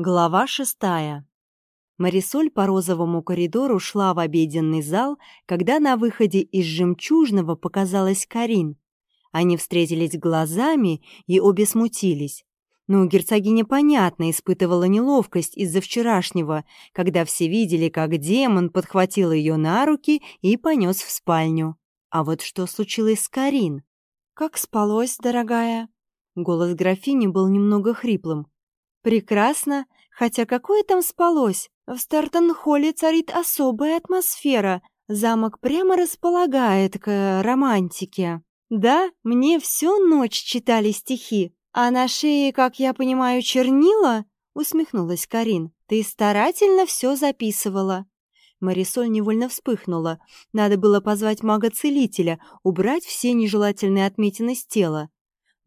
Глава шестая. Марисоль по розовому коридору шла в обеденный зал, когда на выходе из «Жемчужного» показалась Карин. Они встретились глазами и обе смутились. Но герцогиня понятно испытывала неловкость из-за вчерашнего, когда все видели, как демон подхватил ее на руки и понес в спальню. А вот что случилось с Карин? «Как спалось, дорогая?» Голос графини был немного хриплым. Прекрасно, хотя какое там спалось? В Стартон-холле царит особая атмосфера. Замок прямо располагает к э, романтике. Да, мне всю ночь читали стихи. А на шее, как я понимаю, чернила? Усмехнулась Карин. Ты старательно все записывала. Марисоль невольно вспыхнула. Надо было позвать мага-целителя, убрать все нежелательные отметины с тела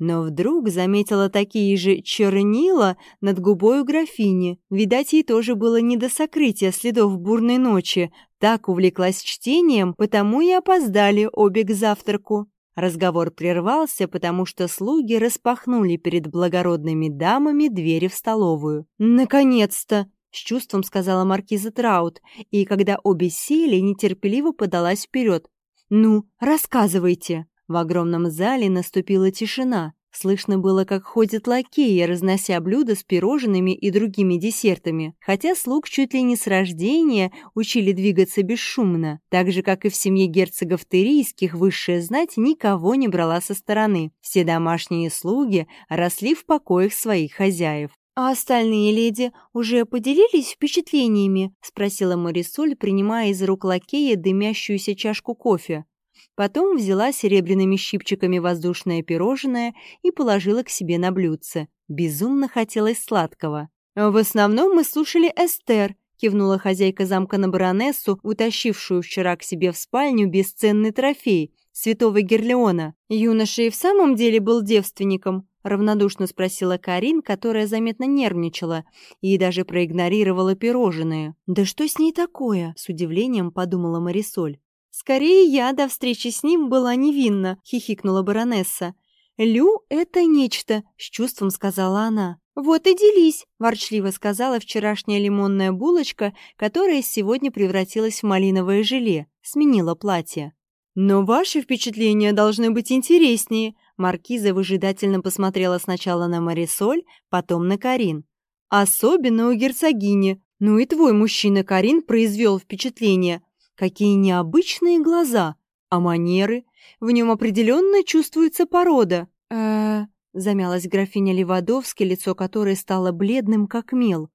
но вдруг заметила такие же чернила над губой у графини. Видать, ей тоже было не до сокрытия следов бурной ночи. Так увлеклась чтением, потому и опоздали обе к завтраку. Разговор прервался, потому что слуги распахнули перед благородными дамами двери в столовую. «Наконец-то!» — с чувством сказала маркиза Траут, и когда обе сели, нетерпеливо подалась вперед. «Ну, рассказывайте!» В огромном зале наступила тишина. Слышно было, как ходят лакеи, разнося блюда с пирожными и другими десертами, хотя слуг чуть ли не с рождения учили двигаться бесшумно. Так же, как и в семье герцогов Терийских, высшая знать никого не брала со стороны. Все домашние слуги росли в покоях своих хозяев. «А остальные леди уже поделились впечатлениями?» — спросила Марисоль, принимая из рук лакея дымящуюся чашку кофе. Потом взяла серебряными щипчиками воздушное пирожное и положила к себе на блюдце. Безумно хотелось сладкого. «В основном мы слушали Эстер», — кивнула хозяйка замка на баронессу, утащившую вчера к себе в спальню бесценный трофей — святого Герлеона. «Юноша и в самом деле был девственником?» — равнодушно спросила Карин, которая заметно нервничала и даже проигнорировала пирожные. «Да что с ней такое?» — с удивлением подумала Марисоль. «Скорее я до встречи с ним была невинна», — хихикнула баронесса. «Лю — это нечто», — с чувством сказала она. «Вот и делись», — ворчливо сказала вчерашняя лимонная булочка, которая сегодня превратилась в малиновое желе, сменила платье. «Но ваши впечатления должны быть интереснее», — Маркиза выжидательно посмотрела сначала на Марисоль, потом на Карин. «Особенно у герцогини. Ну и твой мужчина Карин произвел впечатление. Какие необычные глаза, а манеры. В нем определенно чувствуется порода. э замялась графиня Левадовски, лицо которой стало бледным, как мел.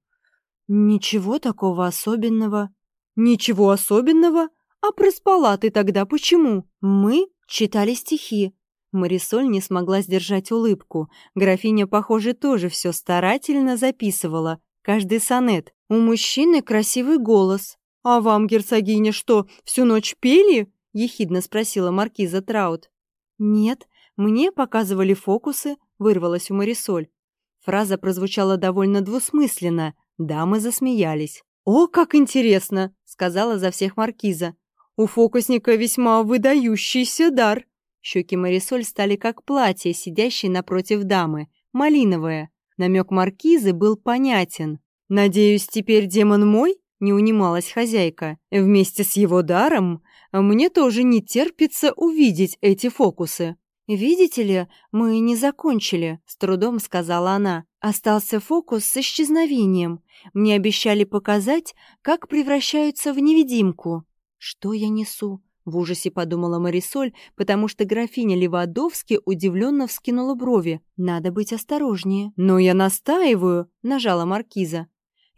«Ничего такого особенного». «Ничего особенного? А проспала ты тогда почему?» «Мы читали стихи». Марисоль не смогла сдержать улыбку. Графиня, похоже, тоже все старательно записывала. Каждый сонет. У мужчины красивый голос. «А вам, герцогиня, что, всю ночь пели?» — ехидно спросила маркиза Траут. «Нет, мне показывали фокусы», — вырвалась у Марисоль. Фраза прозвучала довольно двусмысленно. Дамы засмеялись. «О, как интересно!» — сказала за всех маркиза. «У фокусника весьма выдающийся дар». Щеки Марисоль стали как платье, сидящее напротив дамы, малиновое. Намек маркизы был понятен. «Надеюсь, теперь демон мой?» Не унималась хозяйка. «Вместе с его даром мне тоже не терпится увидеть эти фокусы». «Видите ли, мы не закончили», — с трудом сказала она. «Остался фокус с исчезновением. Мне обещали показать, как превращаются в невидимку». «Что я несу?» — в ужасе подумала Марисоль, потому что графиня Левадовски удивленно вскинула брови. «Надо быть осторожнее». «Но я настаиваю», — нажала маркиза.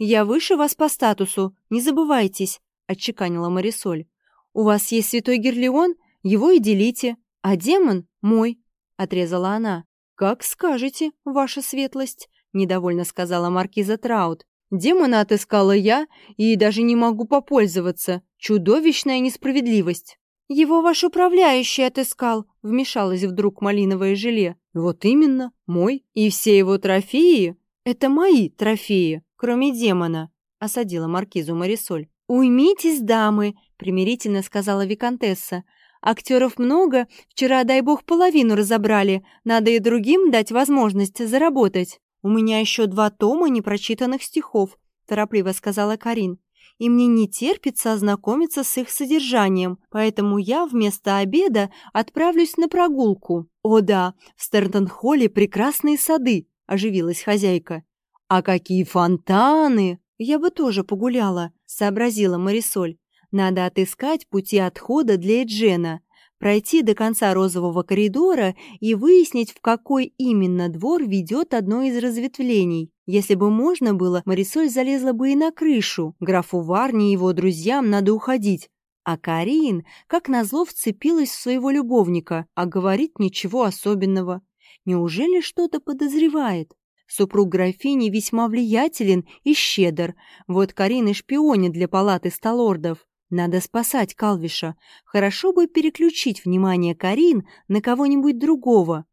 «Я выше вас по статусу, не забывайтесь», — отчеканила Марисоль. «У вас есть святой Герлеон, его и делите, а демон — мой», — отрезала она. «Как скажете, ваша светлость», — недовольно сказала маркиза Траут. «Демона отыскала я и даже не могу попользоваться. Чудовищная несправедливость». «Его ваш управляющий отыскал», — вмешалась вдруг малиновое желе. «Вот именно, мой. И все его трофеи — это мои трофеи» кроме демона», — осадила маркизу Марисоль. «Уймитесь, дамы», — примирительно сказала виконтесса. «Актеров много, вчера, дай бог, половину разобрали. Надо и другим дать возможность заработать». «У меня еще два тома непрочитанных стихов», — торопливо сказала Карин. «И мне не терпится ознакомиться с их содержанием, поэтому я вместо обеда отправлюсь на прогулку». «О да, в Стернтон-холле прекрасные сады», — оживилась хозяйка. «А какие фонтаны!» «Я бы тоже погуляла», — сообразила Марисоль. «Надо отыскать пути отхода для Эджена пройти до конца розового коридора и выяснить, в какой именно двор ведет одно из разветвлений. Если бы можно было, Марисоль залезла бы и на крышу. Графу Варни и его друзьям надо уходить. А Карин, как назло, вцепилась в своего любовника, а говорит ничего особенного. Неужели что-то подозревает? Супруг графини весьма влиятелен и щедр. Вот Карин и шпионит для палаты сталордов. Надо спасать Калвиша. Хорошо бы переключить внимание Карин на кого-нибудь другого.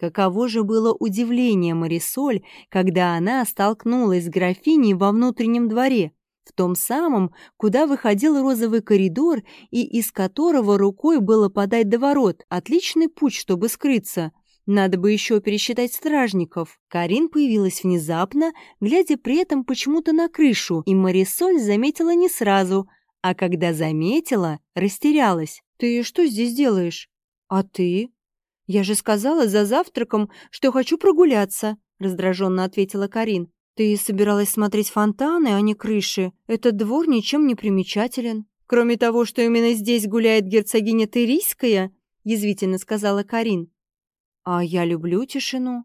Каково же было удивление Марисоль, когда она столкнулась с графиней во внутреннем дворе, в том самом, куда выходил розовый коридор и из которого рукой было подать до ворот. Отличный путь, чтобы скрыться. Надо бы еще пересчитать стражников. Карин появилась внезапно, глядя при этом почему-то на крышу, и Марисоль заметила не сразу — а когда заметила, растерялась. «Ты что здесь делаешь?» «А ты?» «Я же сказала за завтраком, что хочу прогуляться», — раздраженно ответила Карин. «Ты собиралась смотреть фонтаны, а не крыши. Этот двор ничем не примечателен. Кроме того, что именно здесь гуляет герцогиня Терийская», — язвительно сказала Карин. «А я люблю тишину».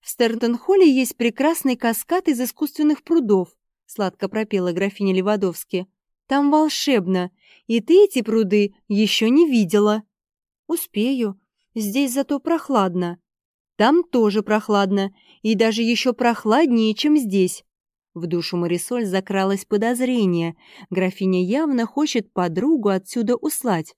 «В Стернтон-холле есть прекрасный каскад из искусственных прудов», — сладко пропела графиня Левадовски. Там волшебно, и ты эти пруды еще не видела. Успею. Здесь зато прохладно. Там тоже прохладно, и даже еще прохладнее, чем здесь. В душу Марисоль закралось подозрение. Графиня явно хочет подругу отсюда услать.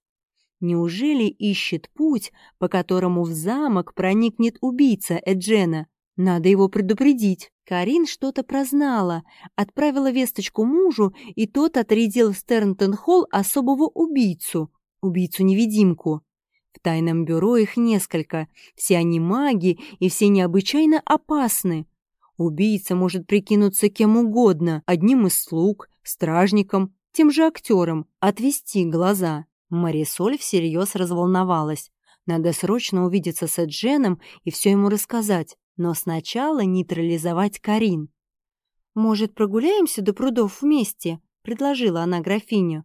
Неужели ищет путь, по которому в замок проникнет убийца Эджена? Надо его предупредить. Карин что-то прознала, отправила весточку мужу, и тот отрядил в Стернтон-холл особого убийцу, убийцу-невидимку. В тайном бюро их несколько, все они маги и все необычайно опасны. Убийца может прикинуться кем угодно, одним из слуг, стражником, тем же актером, отвести глаза. Марисоль всерьез разволновалась. Надо срочно увидеться с Эдженом и все ему рассказать но сначала нейтрализовать Карин. «Может, прогуляемся до прудов вместе?» — предложила она графиню.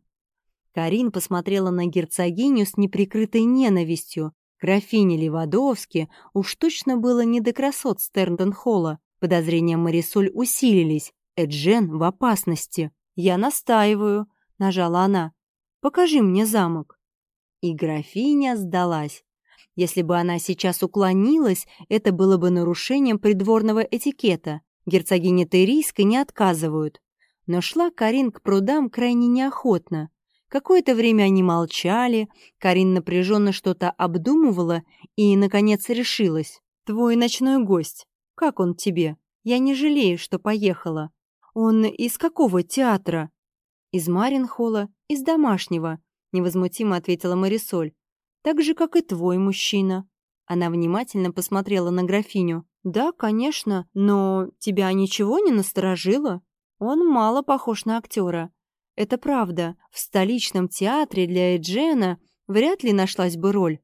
Карин посмотрела на герцогиню с неприкрытой ненавистью. Графине Левадовски уж точно было не до красот Стерндон-холла. Подозрения Марисоль усилились. Эджен в опасности. «Я настаиваю», — нажала она. «Покажи мне замок». И графиня сдалась. Если бы она сейчас уклонилась, это было бы нарушением придворного этикета. Герцогине Терийской не отказывают. Но шла Карин к прудам крайне неохотно. Какое-то время они молчали, Карин напряженно что-то обдумывала и, наконец, решилась. «Твой ночной гость. Как он тебе? Я не жалею, что поехала. Он из какого театра?» «Из Маринхола, из домашнего», — невозмутимо ответила Марисоль. Так же, как и твой мужчина». Она внимательно посмотрела на графиню. «Да, конечно, но тебя ничего не насторожило? Он мало похож на актера. Это правда. В столичном театре для Эджена вряд ли нашлась бы роль.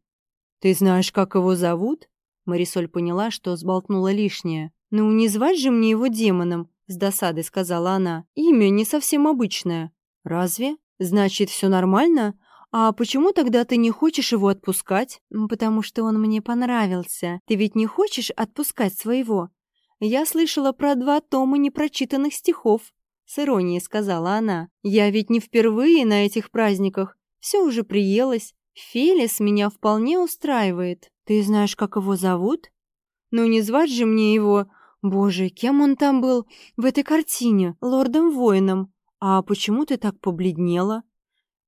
Ты знаешь, как его зовут?» Марисоль поняла, что сболтнула лишнее. «Ну, не звать же мне его демоном», — с досадой сказала она. «Имя не совсем обычное». «Разве? Значит, все нормально? «А почему тогда ты не хочешь его отпускать?» «Потому что он мне понравился. Ты ведь не хочешь отпускать своего?» «Я слышала про два тома непрочитанных стихов», — с иронией сказала она. «Я ведь не впервые на этих праздниках. Все уже приелось. Фелис меня вполне устраивает. Ты знаешь, как его зовут?» «Ну не звать же мне его...» «Боже, кем он там был в этой картине? Лордом-воином. А почему ты так побледнела?»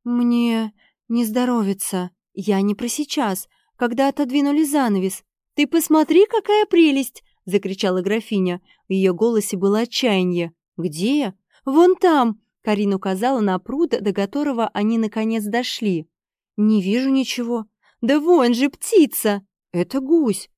«Мне... «Не здоровится. Я не про сейчас, когда отодвинули занавес. Ты посмотри, какая прелесть!» — закричала графиня. В ее голосе было отчаяние. «Где?» «Вон там!» — Карин указала на пруд, до которого они наконец дошли. «Не вижу ничего». «Да вон же птица!» «Это гусь!»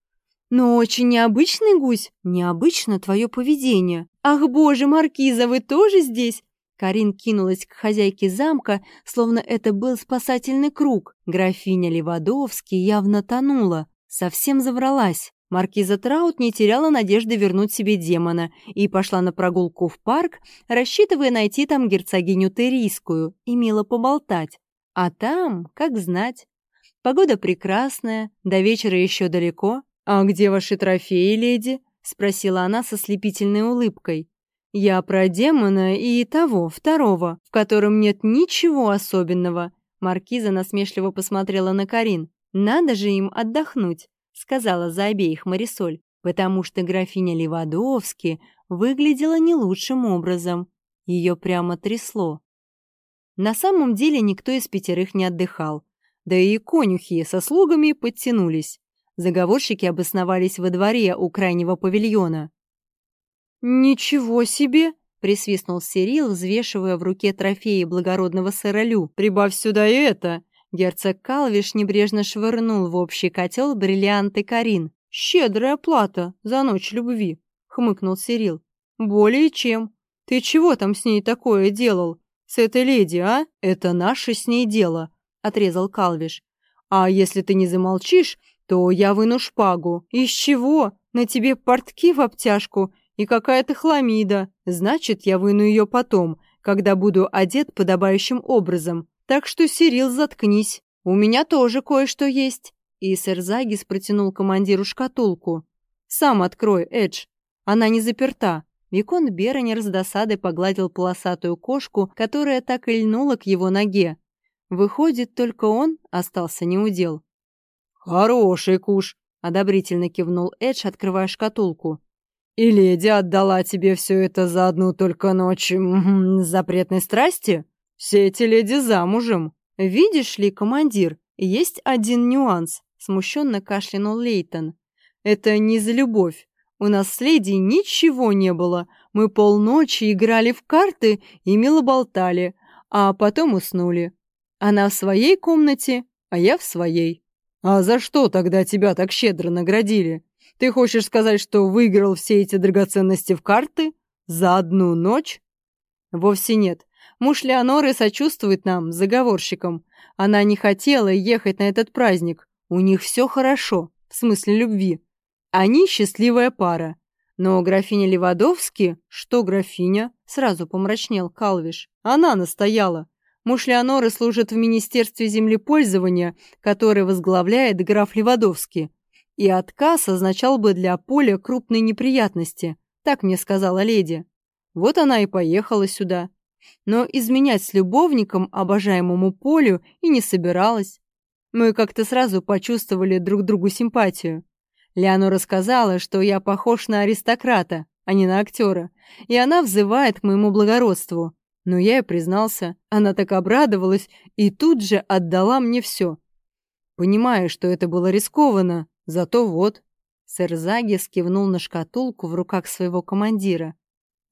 Но очень необычный гусь. Необычно твое поведение. Ах, боже, Маркиза, вы тоже здесь? Карин кинулась к хозяйке замка, словно это был спасательный круг. Графиня Левадовский явно тонула, совсем завралась. Маркиза Траут не теряла надежды вернуть себе демона и пошла на прогулку в парк, рассчитывая найти там герцогиню Терийскую и мило поболтать. А там, как знать. Погода прекрасная, до вечера еще далеко. «А где ваши трофеи, леди?» — спросила она со слепительной улыбкой. «Я про демона и того, второго, в котором нет ничего особенного». Маркиза насмешливо посмотрела на Карин. «Надо же им отдохнуть сказала за обеих Марисоль, потому что графиня Левадовски выглядела не лучшим образом. Ее прямо трясло. На самом деле никто из пятерых не отдыхал. Да и конюхи со слугами подтянулись. Заговорщики обосновались во дворе у крайнего павильона. «Ничего себе!» — присвистнул Сирил, взвешивая в руке трофеи благородного сыролю. «Прибавь сюда и это!» Герцог Калвиш небрежно швырнул в общий котел бриллианты Карин. «Щедрая плата за ночь любви», — хмыкнул Сирил. «Более чем. Ты чего там с ней такое делал? С этой леди, а? Это наше с ней дело», — отрезал Калвиш. «А если ты не замолчишь, то я выну шпагу. Из чего? На тебе портки в обтяжку и какая-то хламида. Значит, я выну ее потом, когда буду одет подобающим образом. Так что, Сирил, заткнись. У меня тоже кое-что есть. И сэр Загис протянул командиру шкатулку. Сам открой, Эдж. Она не заперта. Викон Беронер с досадой погладил полосатую кошку, которая так и льнула к его ноге. Выходит, только он остался неудел. «Хороший куш!» — одобрительно кивнул Эдж, открывая шкатулку. «И леди отдала тебе все это за одну только ночь запретной страсти?» Все эти леди замужем. Видишь ли, командир, есть один нюанс, смущенно кашлянул Лейтон. Это не за любовь. У нас с леди ничего не было. Мы полночи играли в карты и мило болтали, а потом уснули. Она в своей комнате, а я в своей. А за что тогда тебя так щедро наградили? Ты хочешь сказать, что выиграл все эти драгоценности в карты? За одну ночь? Вовсе нет. Муж Леоноры сочувствует нам, заговорщикам. Она не хотела ехать на этот праздник. У них все хорошо, в смысле любви. Они счастливая пара. Но графиня Левадовски... Что графиня? Сразу помрачнел Калвиш. Она настояла. Муж Леоноры служит в Министерстве землепользования, которое возглавляет граф Левадовский. И отказ означал бы для Поля крупные неприятности, так мне сказала леди. Вот она и поехала сюда но изменять с любовником обожаемому Полю и не собиралась. Мы как-то сразу почувствовали друг другу симпатию. Леону рассказала, что я похож на аристократа, а не на актера, и она взывает к моему благородству. Но я и признался, она так обрадовалась и тут же отдала мне все. Понимая, что это было рискованно, зато вот. Сэр Заги скивнул на шкатулку в руках своего командира.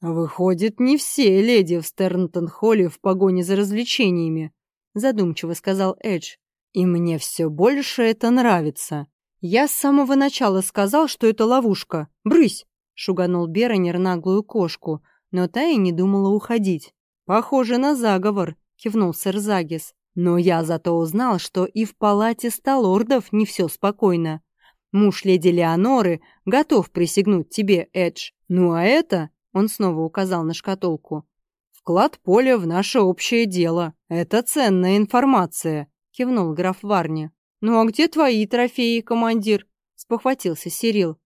«Выходит, не все леди в Стернтон-холле в погоне за развлечениями», задумчиво сказал Эдж. «И мне все больше это нравится. Я с самого начала сказал, что это ловушка. Брысь!» шуганул Беронер наглую кошку, но та и не думала уходить. «Похоже на заговор», — кивнул сэр Загис. «Но я зато узнал, что и в палате сталордов не все спокойно. Муж леди Леоноры готов присягнуть тебе, Эдж. Ну а это он снова указал на шкатулку. «Вклад поля в наше общее дело. Это ценная информация», — кивнул граф Варни. «Ну а где твои трофеи, командир?» — спохватился Сирил.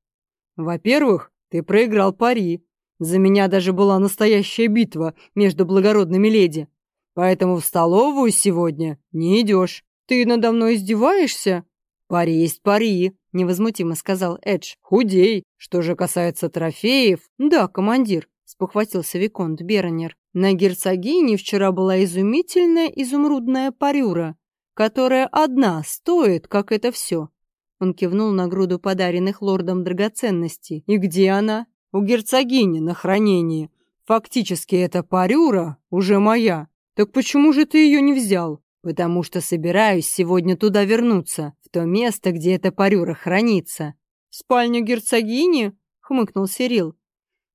«Во-первых, ты проиграл пари. За меня даже была настоящая битва между благородными леди. Поэтому в столовую сегодня не идешь. Ты надо мной издеваешься?» «Пари есть пари», — невозмутимо сказал Эдж. «Худей. Что же касается трофеев...» «Да, командир», — спохватился Виконт Бернер. «На герцогине вчера была изумительная изумрудная парюра, которая одна стоит, как это все». Он кивнул на груду подаренных лордом драгоценностей. «И где она?» «У герцогини на хранении. Фактически эта парюра уже моя. Так почему же ты ее не взял?» «Потому что собираюсь сегодня туда вернуться, в то место, где эта парюра хранится». спальню герцогини?» — хмыкнул Сирил.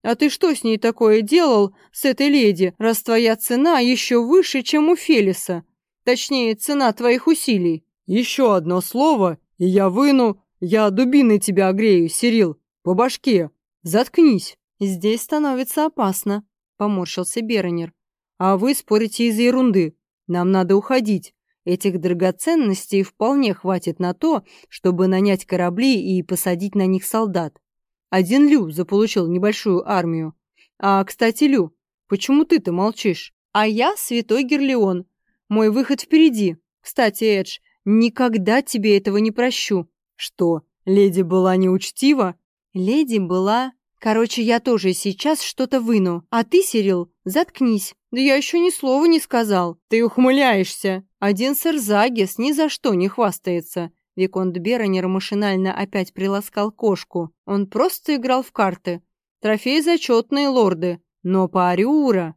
«А ты что с ней такое делал, с этой леди, раз твоя цена еще выше, чем у Фелиса? Точнее, цена твоих усилий?» «Еще одно слово, и я выну, я дубиной тебя огрею, Сирил, по башке. Заткнись!» «Здесь становится опасно», — поморщился Беронер. «А вы спорите из-за ерунды. Нам надо уходить. Этих драгоценностей вполне хватит на то, чтобы нанять корабли и посадить на них солдат. Один Лю заполучил небольшую армию. А, кстати, Лю, почему ты-то молчишь? А я святой Герлеон. Мой выход впереди. Кстати, Эдж, никогда тебе этого не прощу. Что, леди была неучтива? Леди была Короче, я тоже сейчас что-то выну. А ты, Сирил, заткнись. Да я еще ни слова не сказал. Ты ухмыляешься. Один сэр Загис ни за что не хвастается. Виконт Беронер машинально опять приласкал кошку. Он просто играл в карты. Трофей зачетные лорды. Но парюра...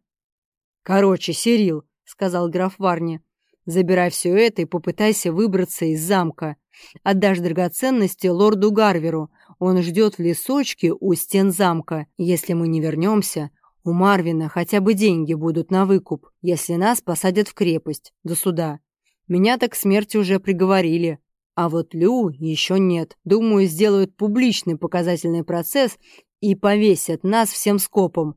Короче, Сирил, сказал граф Варни, забирай все это и попытайся выбраться из замка. Отдашь драгоценности лорду Гарверу. Он ждет в лесочке у стен замка. Если мы не вернемся, у Марвина хотя бы деньги будут на выкуп, если нас посадят в крепость до суда. Меня так к смерти уже приговорили. А вот Лю еще нет. Думаю, сделают публичный показательный процесс и повесят нас всем скопом.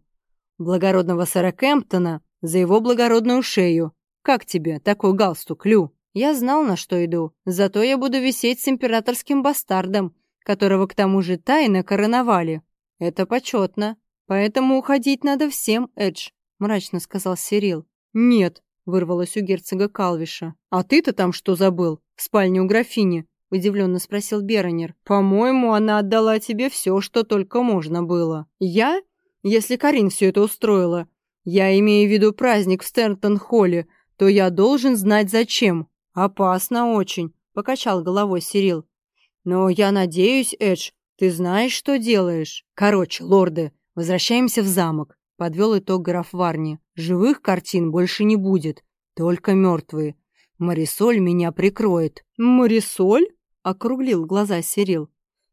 Благородного сэра Кемптона за его благородную шею. Как тебе такой галстук, Лю? Я знал, на что иду, зато я буду висеть с императорским бастардом, которого к тому же тайно короновали. Это почетно. Поэтому уходить надо всем, Эдж, мрачно сказал Сирил. Нет, вырвалось у герцога Калвиша. А ты-то там что забыл? В спальне у графини? удивленно спросил Беронер. По-моему, она отдала тебе все, что только можно было. Я? Если Карин все это устроила. Я имею в виду праздник в Стертон-холле, то я должен знать зачем. «Опасно очень», — покачал головой Сирил. «Но я надеюсь, Эдж, ты знаешь, что делаешь. Короче, лорды, возвращаемся в замок», — подвел итог граф Варни. «Живых картин больше не будет, только мертвые. Марисоль меня прикроет». «Марисоль?» — округлил глаза Сирил.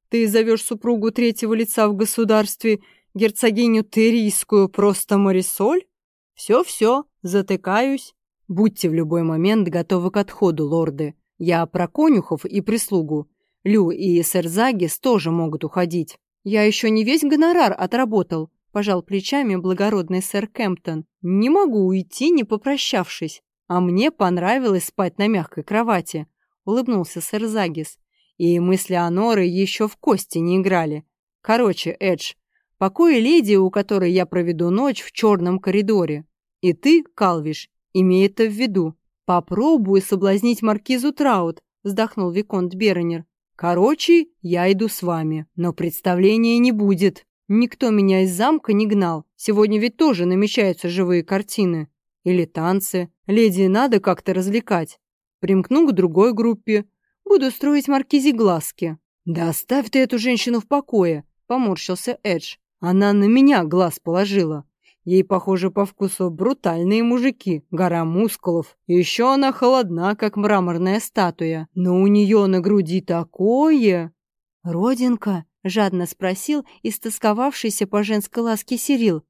«Ты зовешь супругу третьего лица в государстве, герцогиню Терийскую, просто Марисоль?» «Все-все, затыкаюсь». Будьте в любой момент готовы к отходу, лорды. Я про конюхов и прислугу. Лю и сэр Загис тоже могут уходить. Я еще не весь гонорар отработал, пожал плечами благородный сэр Кемптон. Не могу уйти, не попрощавшись. А мне понравилось спать на мягкой кровати, улыбнулся сэр Загис. И мысли Аноры еще в кости не играли. Короче, Эдж, покой леди, у которой я проведу ночь в черном коридоре. И ты, Калвиш, Имей это в виду. Попробую соблазнить маркизу Траут, вздохнул Виконт Беронер. Короче, я иду с вами, но представления не будет. Никто меня из замка не гнал. Сегодня ведь тоже намечаются живые картины. Или танцы. Леди надо как-то развлекать. Примкну к другой группе. Буду строить маркизе глазки. Да оставь ты эту женщину в покое, поморщился Эдж. Она на меня глаз положила. Ей, похоже, по вкусу брутальные мужики, гора мускулов. Еще она холодна, как мраморная статуя. Но у нее на груди такое... «Родинка?» — жадно спросил истосковавшийся по женской ласке Сирил.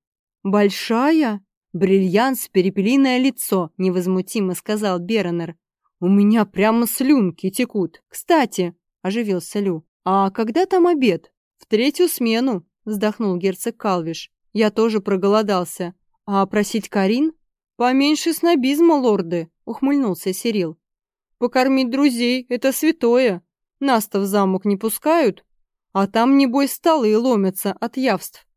«Большая?» «Бриллиант с перепелиное лицо», — невозмутимо сказал Беронер. «У меня прямо слюнки текут. Кстати», — оживился Лю, «а когда там обед?» «В третью смену», — вздохнул герцог Калвиш. Я тоже проголодался. А просить Карин? Поменьше снобизма, лорды, ухмыльнулся Сирил. Покормить друзей — это святое. Нас-то в замок не пускают, а там, небось, столы ломятся от явств.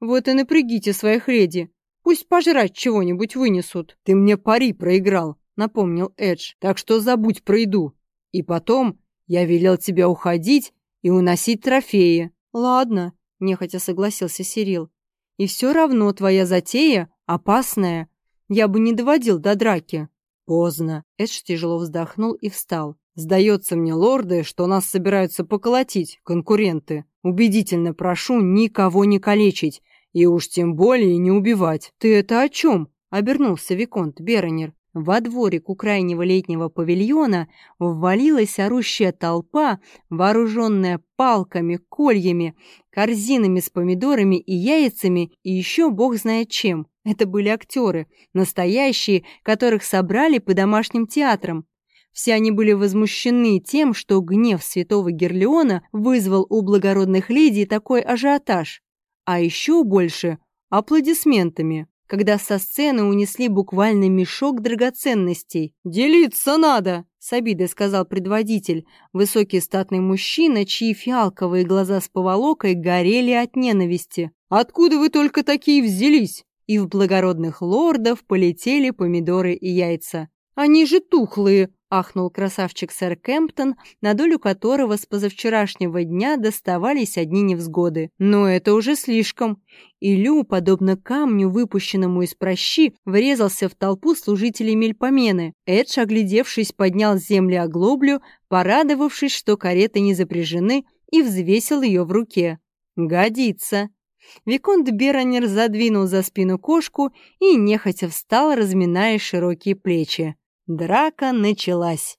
Вот и напрягите своих леди. Пусть пожрать чего-нибудь вынесут. Ты мне пари проиграл, напомнил Эдж. Так что забудь про еду. И потом я велел тебя уходить и уносить трофеи. Ладно, нехотя согласился Сирил. И все равно твоя затея опасная. Я бы не доводил до драки. Поздно. Эдж тяжело вздохнул и встал. Сдается мне, лорды, что нас собираются поколотить, конкуренты. Убедительно прошу никого не калечить. И уж тем более не убивать. Ты это о чем? Обернулся Виконт Беронер. Во дворик у крайнего летнего павильона ввалилась орущая толпа, вооруженная палками, кольями, корзинами с помидорами и яйцами и еще бог знает чем. Это были актеры, настоящие, которых собрали по домашним театрам. Все они были возмущены тем, что гнев святого Герлеона вызвал у благородных леди такой ажиотаж, а еще больше – аплодисментами когда со сцены унесли буквально мешок драгоценностей. «Делиться надо!» — с обидой сказал предводитель, высокий статный мужчина, чьи фиалковые глаза с поволокой горели от ненависти. «Откуда вы только такие взялись?» И в благородных лордов полетели помидоры и яйца. «Они же тухлые!» — ахнул красавчик сэр Кемптон, на долю которого с позавчерашнего дня доставались одни невзгоды. Но это уже слишком. Илю, подобно камню, выпущенному из прощи, врезался в толпу служителей Мельпомены. Эдж, оглядевшись, поднял с земли оглоблю, порадовавшись, что кареты не запряжены, и взвесил ее в руке. «Годится!» Виконт Беронер задвинул за спину кошку и нехотя встал, разминая широкие плечи. Драка началась.